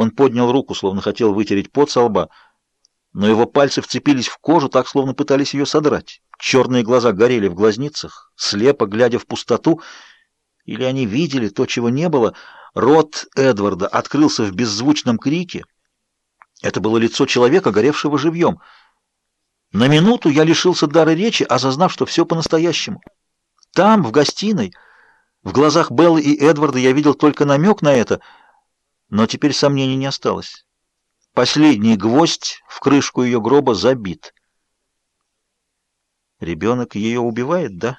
Он поднял руку, словно хотел вытереть пот со лба, но его пальцы вцепились в кожу, так, словно пытались ее содрать. Черные глаза горели в глазницах, слепо глядя в пустоту, или они видели то, чего не было. Рот Эдварда открылся в беззвучном крике. Это было лицо человека, горевшего живьем. На минуту я лишился дара речи, осознав, что все по-настоящему. Там, в гостиной, в глазах Беллы и Эдварда я видел только намек на это, но теперь сомнений не осталось. Последний гвоздь в крышку ее гроба забит. Ребенок ее убивает, да?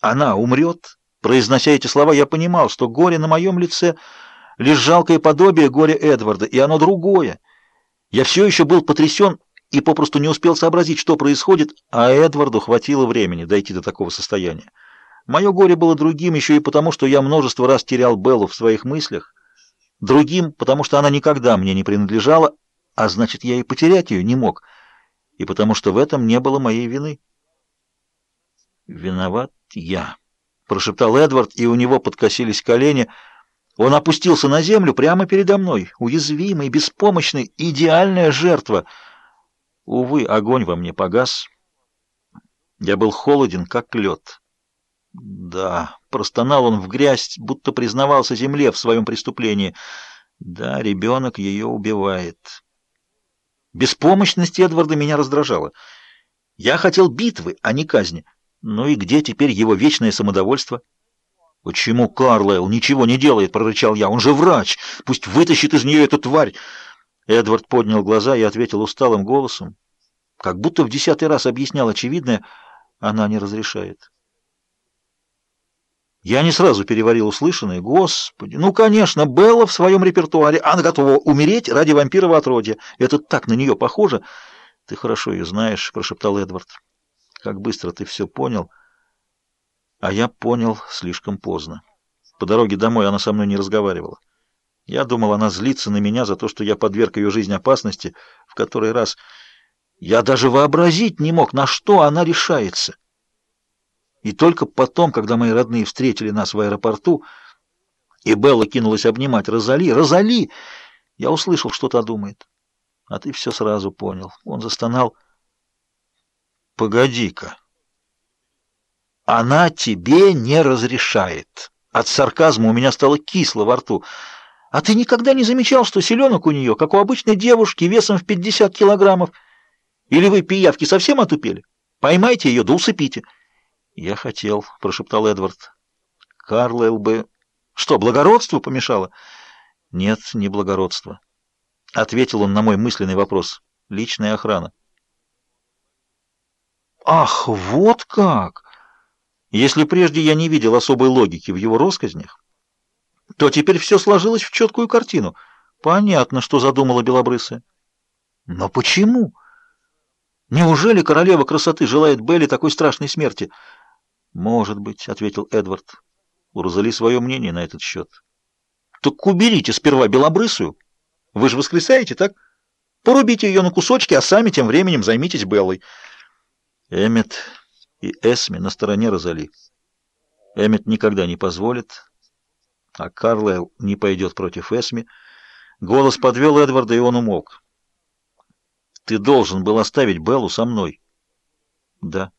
Она умрет? Произнося эти слова, я понимал, что горе на моем лице — лишь жалкое подобие горя Эдварда, и оно другое. Я все еще был потрясен и попросту не успел сообразить, что происходит, а Эдварду хватило времени дойти до такого состояния. Мое горе было другим еще и потому, что я множество раз терял Беллу в своих мыслях, другим, потому что она никогда мне не принадлежала, а значит, я и потерять ее не мог, и потому что в этом не было моей вины. «Виноват я», — прошептал Эдвард, и у него подкосились колени. Он опустился на землю прямо передо мной, уязвимый, беспомощный, идеальная жертва. Увы, огонь во мне погас. Я был холоден, как лед. Да, простонал он в грязь, будто признавался земле в своем преступлении. Да, ребенок ее убивает. Беспомощность Эдварда меня раздражала. Я хотел битвы, а не казни. Ну и где теперь его вечное самодовольство? «Почему Карлайл ничего не делает?» — прорычал я. «Он же врач! Пусть вытащит из нее эту тварь!» Эдвард поднял глаза и ответил усталым голосом, как будто в десятый раз объяснял очевидное, она не разрешает. Я не сразу переварил услышанное. Господи, ну, конечно, Белла в своем репертуаре. Она готова умереть ради вампирова отродья. Это так на нее похоже. Ты хорошо ее знаешь, прошептал Эдвард. Как быстро ты все понял. А я понял слишком поздно. По дороге домой она со мной не разговаривала. Я думал, она злится на меня за то, что я подверг ее жизнь опасности в который раз. Я даже вообразить не мог, на что она решается. И только потом, когда мои родные встретили нас в аэропорту, и Белла кинулась обнимать Розали, «Розали!» Я услышал, что та думает. А ты все сразу понял. Он застонал. «Погоди-ка. Она тебе не разрешает». От сарказма у меня стало кисло во рту. «А ты никогда не замечал, что селенок у нее, как у обычной девушки, весом в 50 килограммов? Или вы, пиявки, совсем отупели? Поймайте ее да усыпите». «Я хотел», — прошептал Эдвард. «Карлайл бы...» «Что, благородство помешало?» «Нет, не благородство», — ответил он на мой мысленный вопрос. «Личная охрана». «Ах, вот как!» Если прежде я не видел особой логики в его россказнях, то теперь все сложилось в четкую картину. Понятно, что задумала Белобрысая. Но почему? Неужели королева красоты желает Белли такой страшной смерти? «Может быть», — ответил Эдвард. У Розали свое мнение на этот счет. «Так уберите сперва белобрысую. Вы же воскресаете, так? Порубите ее на кусочки, а сами тем временем займитесь Беллой». Эммет и Эсми на стороне Розали. Эммет никогда не позволит, а Карлайл не пойдет против Эсми. Голос подвел Эдварда, и он умолк. «Ты должен был оставить Беллу со мной». «Да».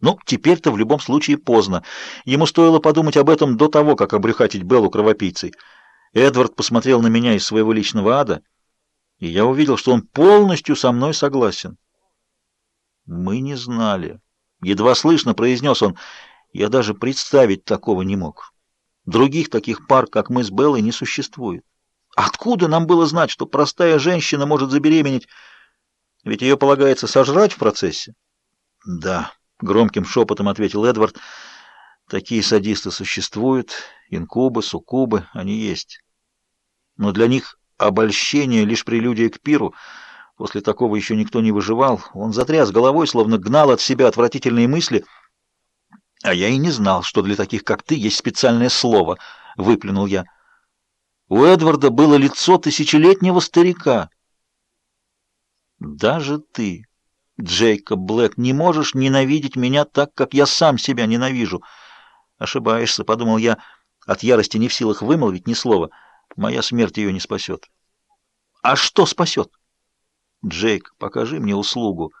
Ну, теперь-то в любом случае поздно. Ему стоило подумать об этом до того, как обрюхатить Беллу кровопийцей. Эдвард посмотрел на меня из своего личного ада, и я увидел, что он полностью со мной согласен. Мы не знали. Едва слышно произнес он. Я даже представить такого не мог. Других таких пар, как мы с Беллой, не существует. Откуда нам было знать, что простая женщина может забеременеть? Ведь ее полагается сожрать в процессе? Да. — громким шепотом ответил Эдвард. «Такие садисты существуют, инкубы, суккубы, они есть. Но для них обольщение — лишь прелюдия к пиру. После такого еще никто не выживал. Он затряс головой, словно гнал от себя отвратительные мысли. А я и не знал, что для таких, как ты, есть специальное слово», — выплюнул я. У Эдварда было лицо тысячелетнего старика. «Даже ты...» Джейкоб Блэк, не можешь ненавидеть меня так, как я сам себя ненавижу. Ошибаешься, подумал я, от ярости не в силах вымолвить ни слова. Моя смерть ее не спасет. А что спасет? Джейк, покажи мне услугу.